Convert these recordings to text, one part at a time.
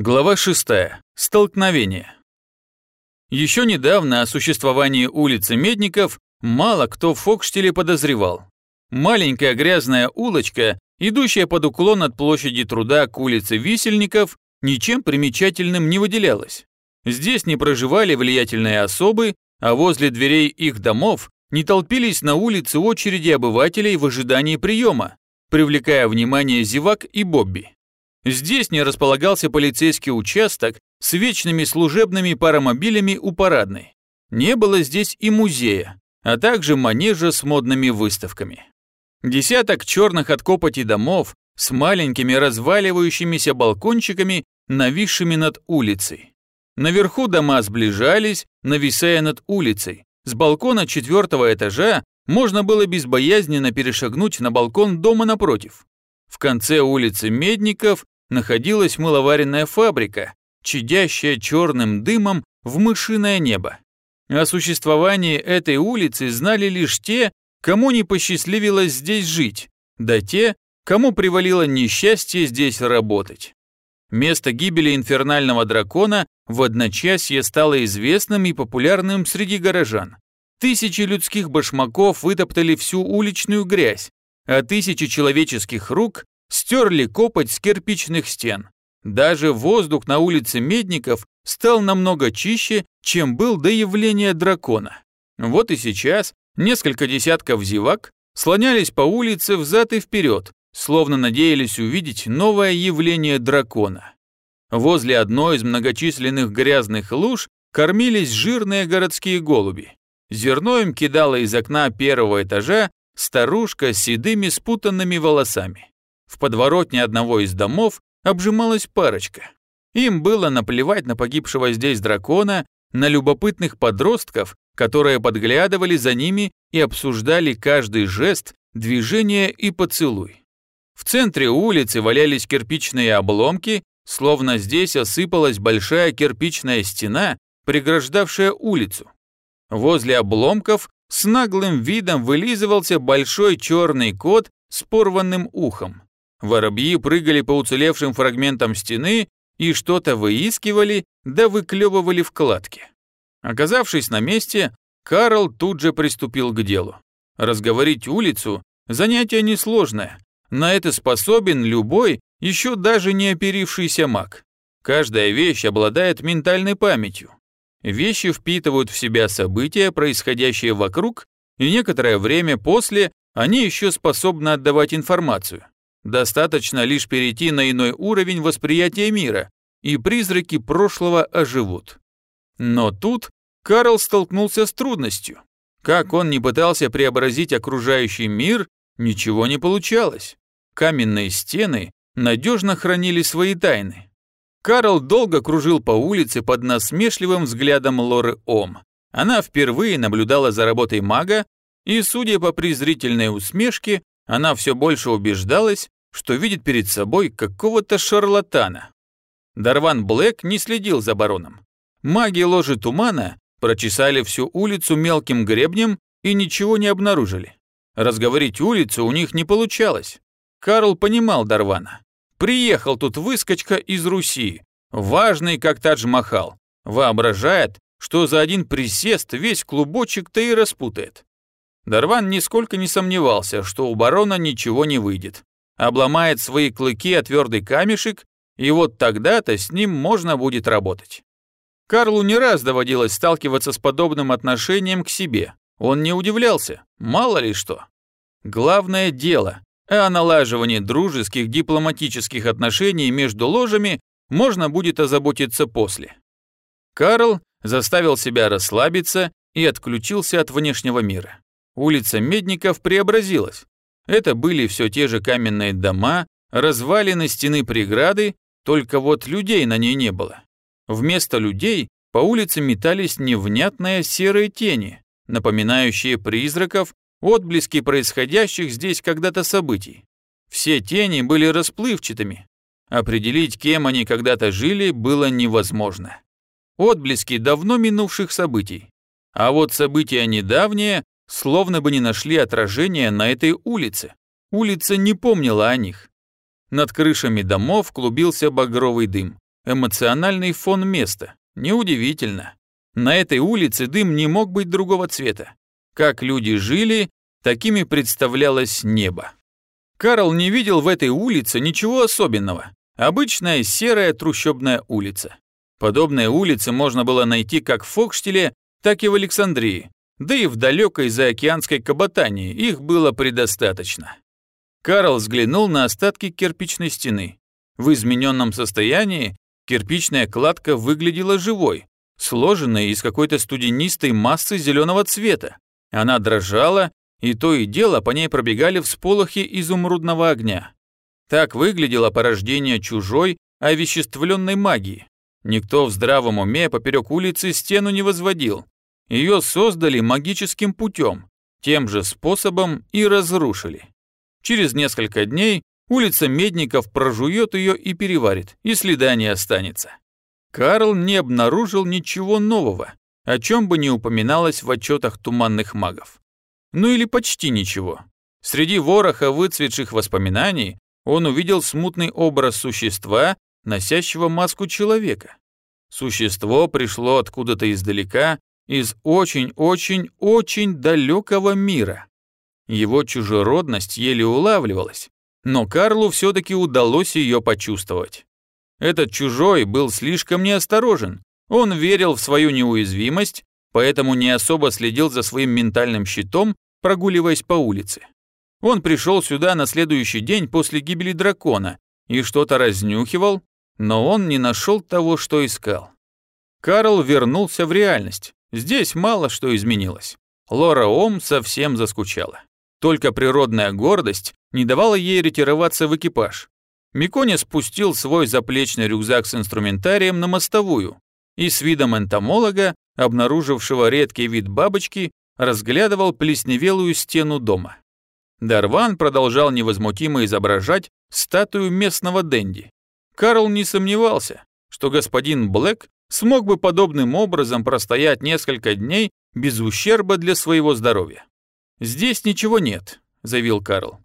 Глава 6. Столкновение. Еще недавно о существовании улицы Медников мало кто в Фокштеле подозревал. Маленькая грязная улочка, идущая под уклон от площади труда к улице Висельников, ничем примечательным не выделялась. Здесь не проживали влиятельные особы, а возле дверей их домов не толпились на улице очереди обывателей в ожидании приема, привлекая внимание зевак и Бобби. Здесь не располагался полицейский участок с вечными служебными паромобилями у парадной. Не было здесь и музея, а также манежа с модными выставками. Десяток черных от копоти домов с маленькими разваливающимися балкончиками, нависшими над улицей. Наверху дома сближались, нависая над улицей. С балкона четвертого этажа можно было безбоязненно перешагнуть на балкон дома напротив. В конце улицы Медников находилась мыловаренная фабрика, чадящая черным дымом в мышиное небо. О существовании этой улицы знали лишь те, кому не посчастливилось здесь жить, да те, кому привалило несчастье здесь работать. Место гибели инфернального дракона в одночасье стало известным и популярным среди горожан. Тысячи людских башмаков вытоптали всю уличную грязь, а тысячи человеческих рук стерли копоть с кирпичных стен. Даже воздух на улице Медников стал намного чище, чем был до явления дракона. Вот и сейчас несколько десятков зевак слонялись по улице взад и вперед, словно надеялись увидеть новое явление дракона. Возле одной из многочисленных грязных луж кормились жирные городские голуби. Зерно им кидала из окна первого этажа старушка с седыми спутанными волосами. В подворотне одного из домов обжималась парочка. Им было наплевать на погибшего здесь дракона, на любопытных подростков, которые подглядывали за ними и обсуждали каждый жест, движение и поцелуй. В центре улицы валялись кирпичные обломки, словно здесь осыпалась большая кирпичная стена, преграждавшая улицу. Возле обломков с наглым видом вылизывался большой черный кот с порванным ухом. Воробьи прыгали по уцелевшим фрагментам стены и что-то выискивали, да выклевывали вкладки. Оказавшись на месте, Карл тут же приступил к делу. Разговорить улицу – занятие несложное. На это способен любой, еще даже не оперившийся маг. Каждая вещь обладает ментальной памятью. Вещи впитывают в себя события, происходящие вокруг, и некоторое время после они еще способны отдавать информацию. Достаточно лишь перейти на иной уровень восприятия мира, и призраки прошлого оживут. Но тут Карл столкнулся с трудностью. Как он не пытался преобразить окружающий мир, ничего не получалось. Каменные стены надежно хранили свои тайны. Карл долго кружил по улице под насмешливым взглядом Лоры Ом. Она впервые наблюдала за работой мага, и, судя по презрительной усмешке, она все больше убеждалась, что видит перед собой какого-то шарлатана. Дарван Блэк не следил за бароном. Маги ложи тумана прочесали всю улицу мелким гребнем и ничего не обнаружили. Разговорить улицу у них не получалось. Карл понимал Дарвана. Приехал тут выскочка из Руси, важный как Тадж-Махал, воображает, что за один присест весь клубочек-то и распутает. Дарван нисколько не сомневался, что у барона ничего не выйдет. Обломает свои клыки о твердый камешек, и вот тогда-то с ним можно будет работать. Карлу не раз доводилось сталкиваться с подобным отношением к себе. Он не удивлялся, мало ли что. Главное дело, о налаживании дружеских дипломатических отношений между ложами можно будет озаботиться после. Карл заставил себя расслабиться и отключился от внешнего мира. Улица Медников преобразилась. Это были все те же каменные дома, развалины стены преграды, только вот людей на ней не было. Вместо людей по улице метались невнятные серые тени, напоминающие призраков, отблески происходящих здесь когда-то событий. Все тени были расплывчатыми. Определить, кем они когда-то жили, было невозможно. Отблески давно минувших событий. А вот события недавние словно бы не нашли отражения на этой улице. Улица не помнила о них. Над крышами домов клубился багровый дым. эмоциональный фон места. Неудивительно. На этой улице дым не мог быть другого цвета. Как люди жили, такими представлялось небо. Карл не видел в этой улице ничего особенного. Обычная серая трущобная улица. Подобные улицы можно было найти как в Фокштеле, так и в Александрии, да и в далекой заокеанской Кабатании их было предостаточно. Карл взглянул на остатки кирпичной стены. В измененном состоянии кирпичная кладка выглядела живой, сложенной из какой-то студенистой массы зеленого цвета. Она дрожала, и то и дело по ней пробегали всполохи изумрудного огня. Так выглядело порождение чужой, овеществленной магии. Никто в здравом уме поперек улицы стену не возводил. Ее создали магическим путем, тем же способом и разрушили. Через несколько дней улица Медников прожует ее и переварит, и следа не останется. Карл не обнаружил ничего нового, о чем бы не упоминалось в отчетах туманных магов. Ну или почти ничего. Среди вороха выцветших воспоминаний он увидел смутный образ существа, носящего маску человека. Существо пришло откуда-то издалека, из очень-очень-очень далекого мира. Его чужеродность еле улавливалась, но Карлу все-таки удалось ее почувствовать. Этот чужой был слишком неосторожен, он верил в свою неуязвимость, поэтому не особо следил за своим ментальным щитом, прогуливаясь по улице. Он пришел сюда на следующий день после гибели дракона и что-то разнюхивал, но он не нашел того, что искал. Карл вернулся в реальность. Здесь мало что изменилось. Лора Ом совсем заскучала. Только природная гордость не давала ей ретироваться в экипаж. Микони спустил свой заплечный рюкзак с инструментарием на мостовую и с видом энтомолога, обнаружившего редкий вид бабочки, разглядывал плесневелую стену дома. Дарван продолжал невозмутимо изображать статую местного денди. Карл не сомневался, что господин Блэк смог бы подобным образом простоять несколько дней без ущерба для своего здоровья. «Здесь ничего нет», — заявил Карл.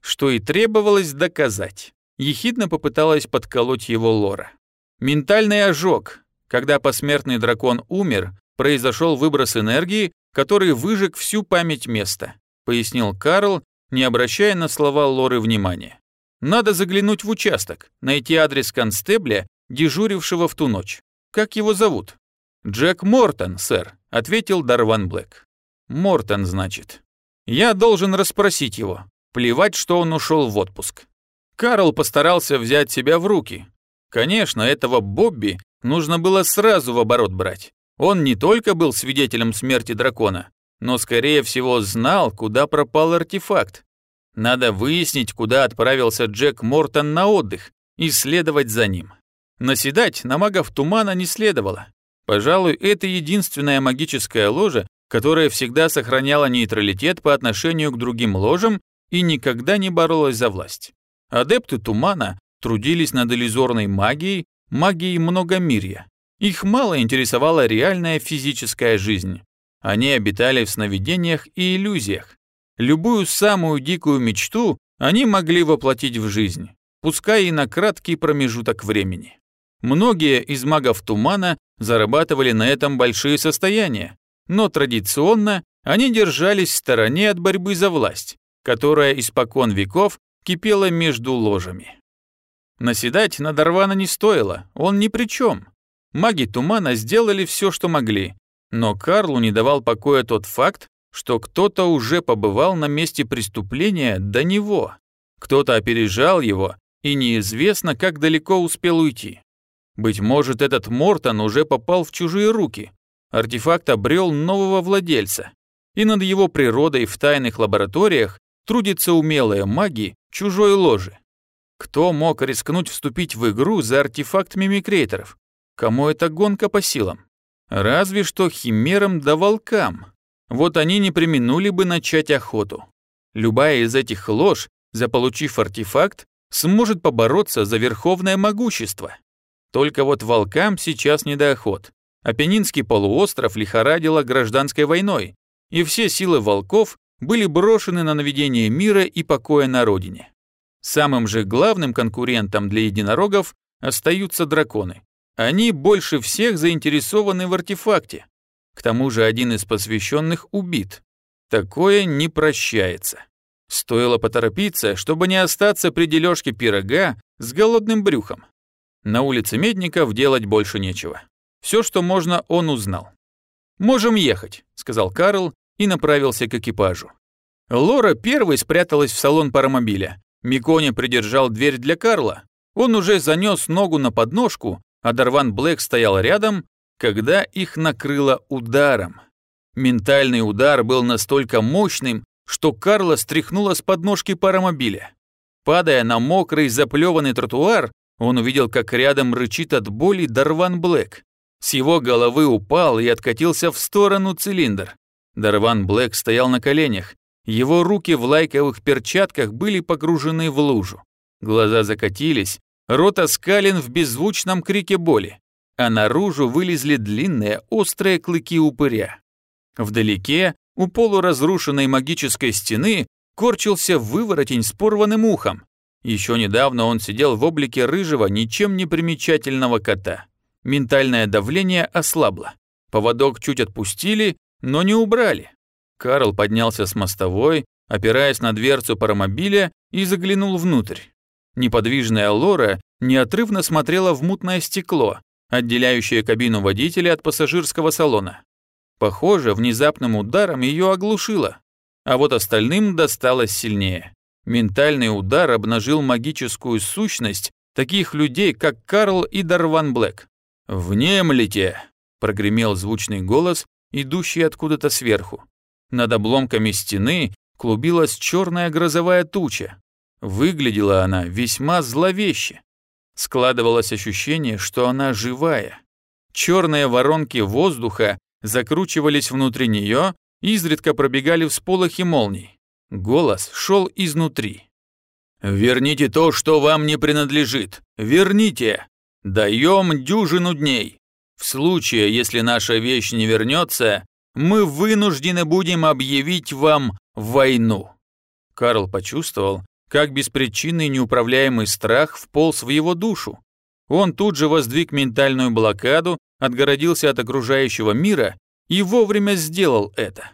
Что и требовалось доказать. Ехидно попыталась подколоть его Лора. Ментальный ожог. Когда посмертный дракон умер, произошел выброс энергии, который выжег всю память места, пояснил Карл, не обращая на слова Лоры внимания. Надо заглянуть в участок, найти адрес констебля, дежурившего в ту ночь. Как его зовут? Джек Мортон, сэр, ответил Дарван Блэк. Мортон, значит. Я должен расспросить его. Плевать, что он ушел в отпуск. Карл постарался взять себя в руки. Конечно, этого Бобби нужно было сразу в оборот брать. Он не только был свидетелем смерти дракона, но, скорее всего, знал, куда пропал артефакт. Надо выяснить, куда отправился Джек Мортон на отдых, и следовать за ним. Наседать на магов тумана не следовало. Пожалуй, это единственная магическая ложа, которая всегда сохраняла нейтралитет по отношению к другим ложам и никогда не боролась за власть. Адепты тумана трудились над иллюзорной магией, магией многомирья. Их мало интересовала реальная физическая жизнь. Они обитали в сновидениях и иллюзиях, Любую самую дикую мечту они могли воплотить в жизнь, пускай и на краткий промежуток времени. Многие из магов тумана зарабатывали на этом большие состояния, но традиционно они держались в стороне от борьбы за власть, которая испокон веков кипела между ложами. Наседать на Дарвана не стоило, он ни при чем. Маги тумана сделали все, что могли, но Карлу не давал покоя тот факт, что кто-то уже побывал на месте преступления до него. Кто-то опережал его, и неизвестно, как далеко успел уйти. Быть может, этот Мортон уже попал в чужие руки. Артефакт обрел нового владельца. И над его природой в тайных лабораториях трудятся умелые маги чужой ложи. Кто мог рискнуть вступить в игру за артефакт мимикрейторов? Кому эта гонка по силам? Разве что химерам да волкам вот они не применули бы начать охоту. Любая из этих лож, заполучив артефакт, сможет побороться за верховное могущество. Только вот волкам сейчас не до охот. Апеннинский полуостров лихорадило гражданской войной, и все силы волков были брошены на наведение мира и покоя на родине. Самым же главным конкурентом для единорогов остаются драконы, Они больше всех заинтересованы в артефакте. К тому же один из посвященных убит. Такое не прощается. Стоило поторопиться, чтобы не остаться при дележке пирога с голодным брюхом. На улице Медников делать больше нечего. Все, что можно, он узнал. «Можем ехать», — сказал Карл и направился к экипажу. Лора первой спряталась в салон паромобиля. Микони придержал дверь для Карла. Он уже занес ногу на подножку, а Дарван Блэк стоял рядом, когда их накрыло ударом. Ментальный удар был настолько мощным, что Карла стряхнула с подножки паромобиля. Падая на мокрый заплеванный тротуар, он увидел, как рядом рычит от боли Дарван Блэк. С его головы упал и откатился в сторону цилиндр. Дарван Блэк стоял на коленях. Его руки в лайковых перчатках были погружены в лужу. Глаза закатились, рот оскален в беззвучном крике боли, а наружу вылезли длинные острые клыки упыря. Вдалеке, у полуразрушенной магической стены, корчился выворотень с порванным ухом. Еще недавно он сидел в облике рыжего, ничем не примечательного кота. Ментальное давление ослабло. Поводок чуть отпустили, но не убрали. Карл поднялся с мостовой, опираясь на дверцу паромобиля и заглянул внутрь. Неподвижная Лора неотрывно смотрела в мутное стекло, отделяющее кабину водителя от пассажирского салона. Похоже, внезапным ударом ее оглушило, а вот остальным досталось сильнее. Ментальный удар обнажил магическую сущность таких людей, как Карл и Дарван Блэк. «Внемлите!» – прогремел звучный голос, идущий откуда-то сверху. Над обломками стены клубилась черная грозовая туча. Выглядела она весьма зловеще. Складывалось ощущение, что она живая. Черные воронки воздуха закручивались внутри нее, изредка пробегали всполохи молний. Голос шел изнутри. «Верните то, что вам не принадлежит! Верните! Даем дюжину дней! В случае, если наша вещь не вернется, мы вынуждены будем объявить вам войну!» Карл почувствовал, как беспричинный неуправляемый страх вполз в его душу. Он тут же воздвиг ментальную блокаду, отгородился от окружающего мира и вовремя сделал это.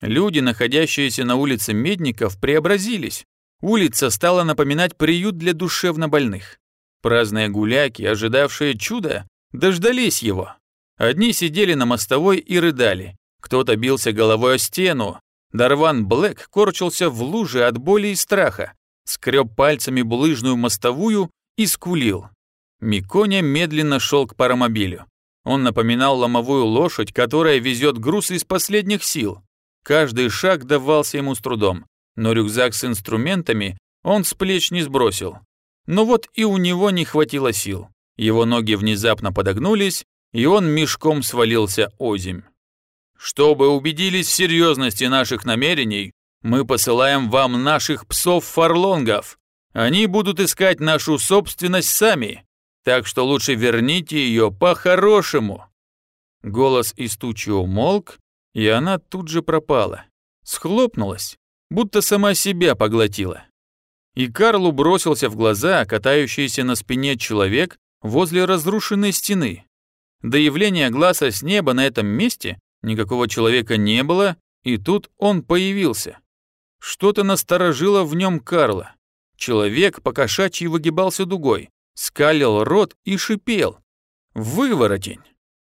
Люди, находящиеся на улице Медников, преобразились. Улица стала напоминать приют для душевнобольных. Праздные гуляки, ожидавшие чуда, дождались его. Одни сидели на мостовой и рыдали, кто-то бился головой о стену. Дарван Блэк корчился в луже от боли и страха, скреб пальцами булыжную мостовую и скулил. Миконя медленно шел к паромобилю. Он напоминал ломовую лошадь, которая везет груз из последних сил. Каждый шаг давался ему с трудом, но рюкзак с инструментами он с плеч не сбросил. Но вот и у него не хватило сил. Его ноги внезапно подогнулись, и он мешком свалился озимь. Чтобы убедились в серьезности наших намерений, мы посылаем вам наших псов-фарлонгов. Они будут искать нашу собственность сами, так что лучше верните ее по-хорошему». Голос из тучи умолк, и она тут же пропала. Схлопнулась, будто сама себя поглотила. И Карлу бросился в глаза катающийся на спине человек возле разрушенной стены. До явления глаза с неба на этом месте никакого человека не было, и тут он появился. Что-то насторожило в нем Карла. Человек покошачьи выгибался дугой, скалил рот и шипел. Выворотень!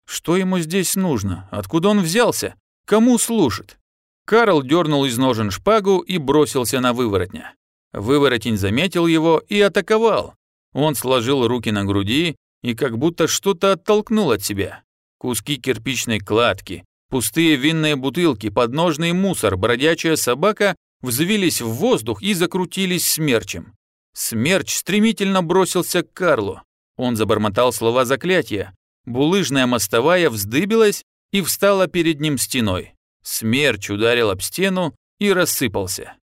Что ему здесь нужно? Откуда он взялся? Кому служит? Карл дернул из ножен шпагу и бросился на выворотня. Выворотень заметил его и атаковал. Он сложил руки на груди и как будто что-то оттолкнул от себя. Куски кирпичной кладки, пустые винные бутылки, подножный мусор, бродячая собака взвились в воздух и закрутились смерчем. Смерч стремительно бросился к Карлу. Он забормотал слова заклятия. Булыжная мостовая вздыбилась и встала перед ним стеной. Смерч ударил об стену и рассыпался.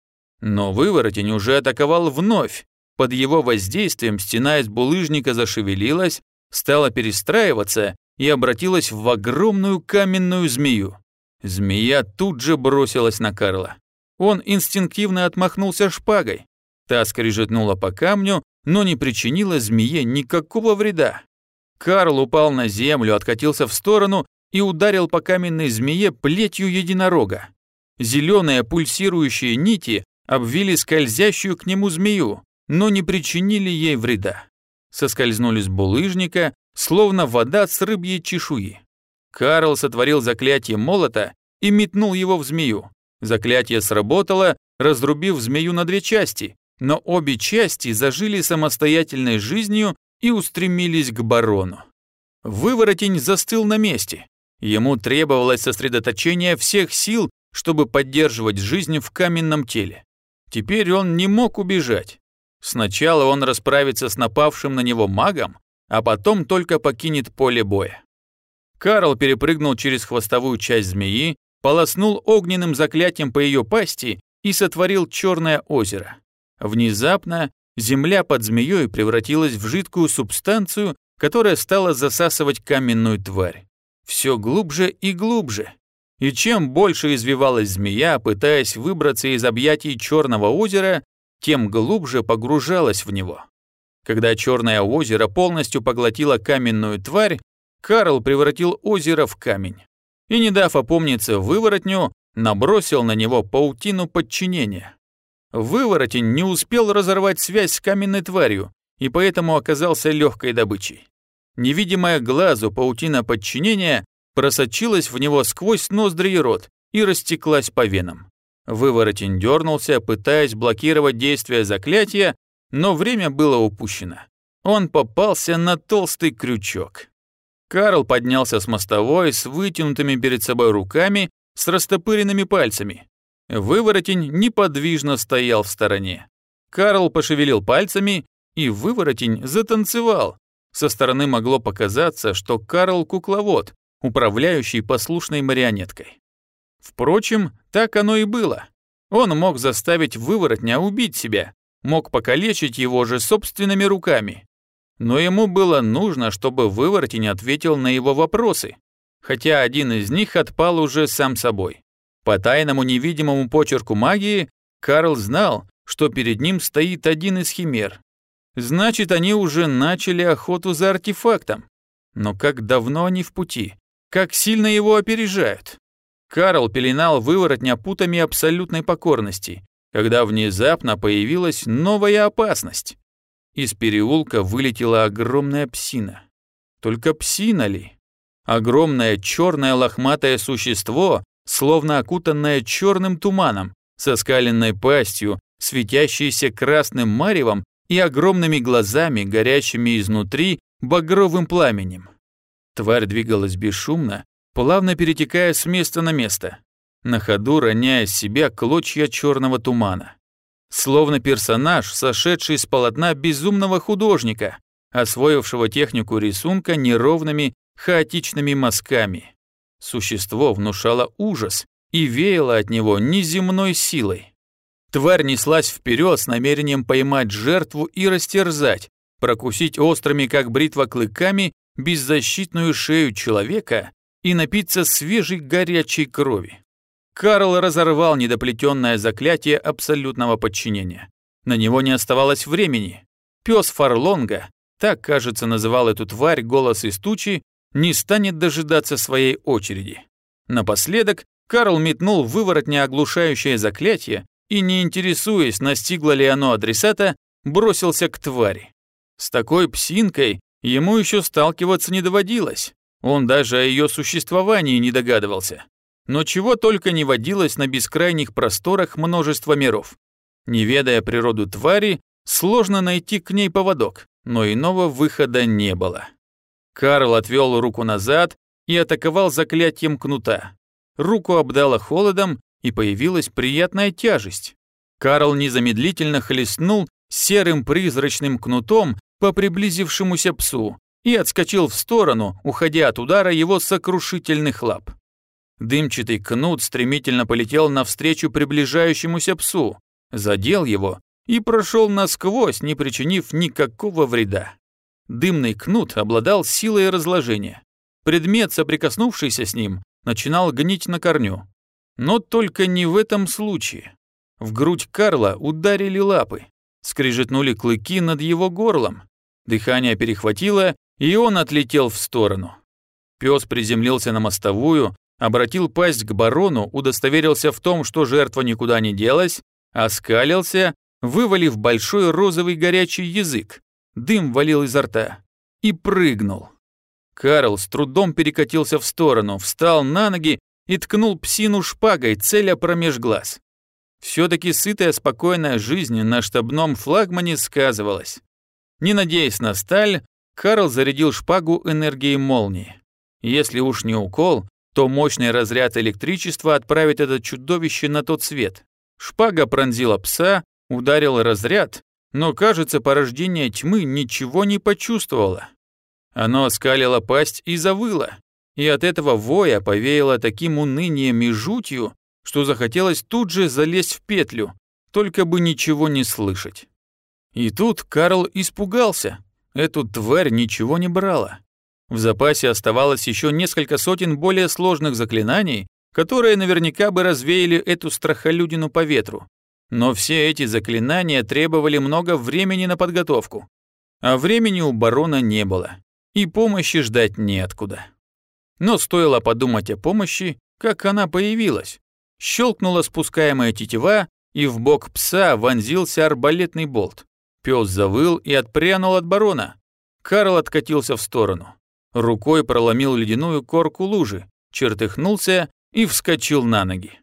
Но выворотень уже атаковал вновь. Под его воздействием стена из булыжника зашевелилась, стала перестраиваться и обратилась в огромную каменную змею. Змея тут же бросилась на Карла. Он инстинктивно отмахнулся шпагой. Та скрежетнула по камню, но не причинила змее никакого вреда. Карл упал на землю, откатился в сторону и ударил по каменной змее плетью единорога. Зеленые пульсирующие нити обвили скользящую к нему змею, но не причинили ей вреда. Соскользнули с булыжника, словно вода с рыбьей чешуи. Карл сотворил заклятие молота и метнул его в змею. Заклятие сработало, разрубив змею на две части, но обе части зажили самостоятельной жизнью и устремились к барону. Выворотень застыл на месте. Ему требовалось сосредоточение всех сил, чтобы поддерживать жизнь в каменном теле. Теперь он не мог убежать. Сначала он расправится с напавшим на него магом, а потом только покинет поле боя. Карл перепрыгнул через хвостовую часть змеи, полоснул огненным заклятием по ее пасти и сотворил черное озеро. Внезапно земля под змеей превратилась в жидкую субстанцию, которая стала засасывать каменную тварь. Все глубже и глубже. И чем больше извивалась змея, пытаясь выбраться из объятий черного озера, тем глубже погружалась в него. Когда черное озеро полностью поглотило каменную тварь, Карл превратил озеро в камень. И, не дав опомниться выворотню, набросил на него паутину подчинения. Выворотень не успел разорвать связь с каменной тварью, и поэтому оказался легкой добычей. Невидимая глазу паутина подчинения просочилась в него сквозь ноздри и рот и растеклась по венам. Выворотень дернулся, пытаясь блокировать действие заклятия, но время было упущено. Он попался на толстый крючок. Карл поднялся с мостовой с вытянутыми перед собой руками, с растопыренными пальцами. Выворотень неподвижно стоял в стороне. Карл пошевелил пальцами, и выворотень затанцевал. Со стороны могло показаться, что Карл кукловод, управляющий послушной марионеткой. Впрочем, так оно и было. Он мог заставить выворотня убить себя, мог покалечить его же собственными руками. Но ему было нужно, чтобы выворотень ответил на его вопросы, хотя один из них отпал уже сам собой. По тайному невидимому почерку магии Карл знал, что перед ним стоит один из химер. Значит, они уже начали охоту за артефактом. Но как давно они в пути? Как сильно его опережают? Карл пеленал выворотня путами абсолютной покорности, когда внезапно появилась новая опасность. Из переулка вылетела огромная псина. Только псина ли? Огромное черное лохматое существо, словно окутанное черным туманом, со скаленной пастью, светящейся красным маревом и огромными глазами, горящими изнутри багровым пламенем. Тварь двигалась бесшумно, плавно перетекая с места на место, на ходу роняя с себя клочья черного тумана. Словно персонаж, сошедший с полотна безумного художника, освоившего технику рисунка неровными, хаотичными мазками. Существо внушало ужас и веяло от него неземной силой. Тварь неслась вперед с намерением поймать жертву и растерзать, прокусить острыми, как бритва, клыками беззащитную шею человека и напиться свежей горячей крови. Карл разорвал недоплетенное заклятие абсолютного подчинения. На него не оставалось времени. Пес Фарлонга, так, кажется, называл эту тварь голос из тучи, не станет дожидаться своей очереди. Напоследок Карл метнул выворотня оглушающее заклятие и, не интересуясь, настигло ли оно адресата, бросился к твари. С такой псинкой ему еще сталкиваться не доводилось. Он даже о ее существовании не догадывался. Но чего только не водилось на бескрайних просторах множества миров. Не ведая природу твари, сложно найти к ней поводок, но иного выхода не было. Карл отвел руку назад и атаковал заклятием кнута. Руку обдало холодом, и появилась приятная тяжесть. Карл незамедлительно хлестнул серым призрачным кнутом по приблизившемуся псу, и отскочил в сторону, уходя от удара его сокрушительных лап. Дымчатый кнут стремительно полетел навстречу приближающемуся псу, задел его и прошел насквозь, не причинив никакого вреда. Дымный кнут обладал силой разложения. Предмет, соприкоснувшийся с ним, начинал гнить на корню. Но только не в этом случае. В грудь Карла ударили лапы, скрежетнули клыки над его горлом. Дыхание перехватило, и он отлетел в сторону. Пес приземлился на мостовую, обратил пасть к барону, удостоверился в том, что жертва никуда не делась, оскалился, вывалив большой розовый горячий язык, дым валил изо рта, и прыгнул. Карл с трудом перекатился в сторону, встал на ноги и ткнул псину шпагой, целя промеж глаз. Все-таки сытая спокойная жизнь на штабном флагмане сказывалась. Не надеясь на сталь, Карл зарядил шпагу энергией молнии. Если уж не укол, то мощный разряд электричества отправит это чудовище на тот свет. Шпага пронзила пса, ударил разряд, но, кажется, порождение тьмы ничего не почувствовало. Оно оскалило пасть и завыло, и от этого воя повеяло таким унынием и жутью, что захотелось тут же залезть в петлю, только бы ничего не слышать. И тут Карл испугался. Эту тварь ничего не брала. В запасе оставалось еще несколько сотен более сложных заклинаний, которые наверняка бы развеяли эту страхолюдину по ветру. Но все эти заклинания требовали много времени на подготовку. А времени у барона не было. И помощи ждать неоткуда. Но стоило подумать о помощи, как она появилась. Щелкнула спускаемая тетива, и в бок пса вонзился арбалетный болт. Пес завыл и отпрянул от барона. Карл откатился в сторону. Рукой проломил ледяную корку лужи, чертыхнулся и вскочил на ноги.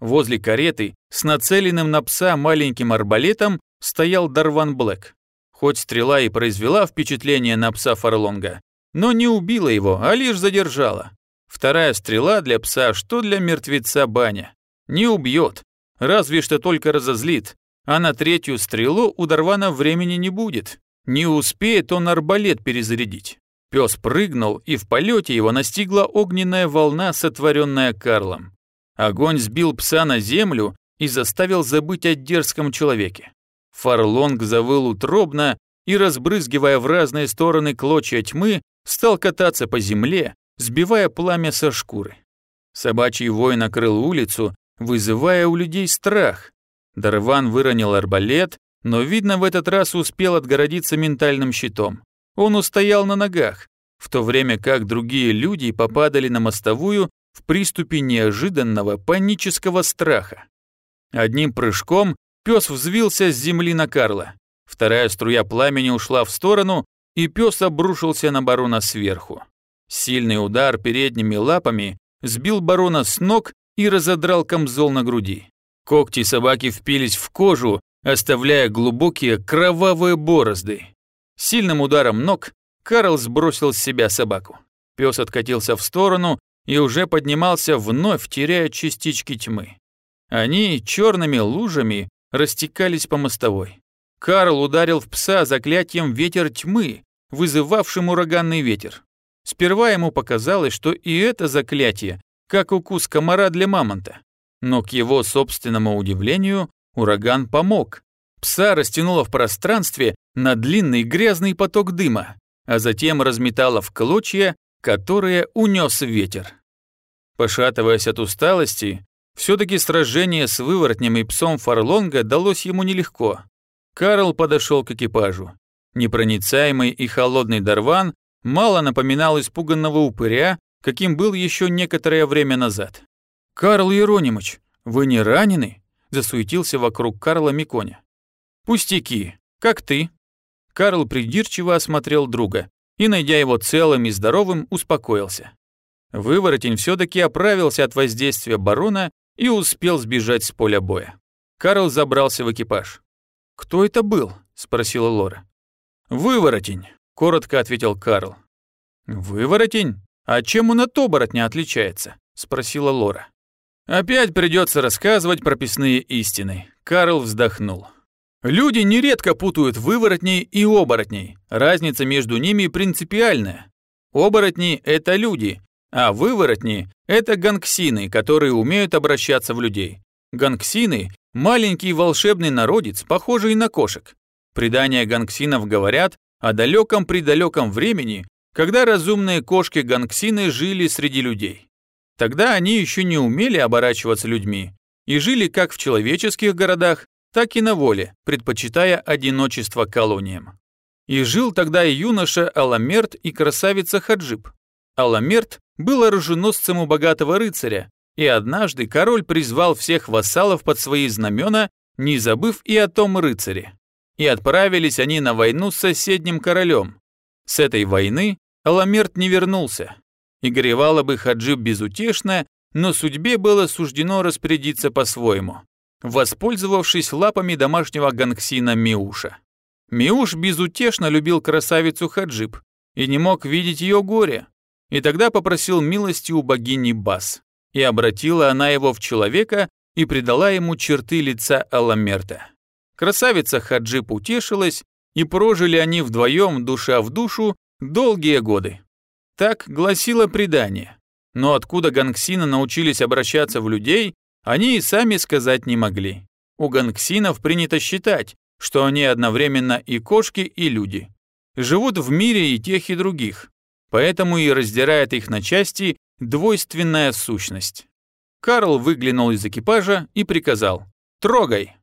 Возле кареты с нацеленным на пса маленьким арбалетом стоял Дарван Блэк. Хоть стрела и произвела впечатление на пса Фарлонга, но не убила его, а лишь задержала. Вторая стрела для пса, что для мертвеца баня. Не убьет, разве что только разозлит, а на третью стрелу у Дарвана времени не будет. Не успеет он арбалет перезарядить. Пес прыгнул, и в полете его настигла огненная волна, сотворенная Карлом. Огонь сбил пса на землю и заставил забыть о дерзком человеке. Фарлонг завыл утробно и, разбрызгивая в разные стороны клочья тьмы, стал кататься по земле, сбивая пламя со шкуры. Собачий вой накрыл улицу, вызывая у людей страх. Дарван выронил арбалет, но, видно, в этот раз успел отгородиться ментальным щитом. Он устоял на ногах, в то время как другие люди попадали на мостовую в приступе неожиданного панического страха. Одним прыжком пес взвился с земли на Карла. Вторая струя пламени ушла в сторону, и пес обрушился на барона сверху. Сильный удар передними лапами сбил барона с ног и разодрал камзол на груди. Когти собаки впились в кожу, оставляя глубокие кровавые борозды. Сильным ударом ног Карл сбросил с себя собаку. Пес откатился в сторону и уже поднимался вновь, теряя частички тьмы. Они черными лужами растекались по мостовой. Карл ударил в пса заклятием ветер тьмы, вызывавшим ураганный ветер. Сперва ему показалось, что и это заклятие, как укус комара для мамонта. Но к его собственному удивлению ураган помог. Пса растянуло в пространстве на длинный грязный поток дыма, а затем разметало в клочья, которые унес ветер. Пошатываясь от усталости, все-таки сражение с выворотнем и псом Фарлонга далось ему нелегко. Карл подошел к экипажу. Непроницаемый и холодный Дарван мало напоминал испуганного упыря, каким был еще некоторое время назад. «Карл Еронимыч, вы не ранены?» – засуетился вокруг Карла Миконя. «Пустяки. Как ты?» Карл придирчиво осмотрел друга и, найдя его целым и здоровым, успокоился. Выворотень все-таки оправился от воздействия барона и успел сбежать с поля боя. Карл забрался в экипаж. «Кто это был?» – спросила Лора. «Выворотень», – коротко ответил Карл. «Выворотень? А чем он от оборотня отличается?» – спросила Лора. «Опять придется рассказывать прописные истины», – Карл вздохнул. Люди нередко путают выворотней и оборотней. Разница между ними принципиальная. Оборотни – это люди, а выворотни – это гангсины, которые умеют обращаться в людей. Гангсины – маленький волшебный народец, похожий на кошек. Предания гангсинов говорят о далеком-предалеком времени, когда разумные кошки-гангсины жили среди людей. Тогда они еще не умели оборачиваться людьми и жили как в человеческих городах, так и на воле, предпочитая одиночество колониям. И жил тогда и юноша Аламерт и красавица Хаджиб. Аламерт был оруженосцем у богатого рыцаря, и однажды король призвал всех вассалов под свои знамена, не забыв и о том рыцаре. И отправились они на войну с соседним королем. С этой войны Аламерт не вернулся. И горевала бы Хаджиб безутешно, но судьбе было суждено распорядиться по-своему, воспользовавшись лапами домашнего гангсина Миуша. Миуш безутешно любил красавицу Хаджиб и не мог видеть ее горе, и тогда попросил милости у богини Бас, и обратила она его в человека и придала ему черты лица Аламерта. Красавица Хаджиб утешилась, и прожили они вдвоем душа в душу долгие годы. Так гласило предание. Но откуда гангсины научились обращаться в людей, они и сами сказать не могли. У гангсинов принято считать, что они одновременно и кошки, и люди. Живут в мире и тех, и других. Поэтому и раздирает их на части двойственная сущность. Карл выглянул из экипажа и приказал «Трогай!».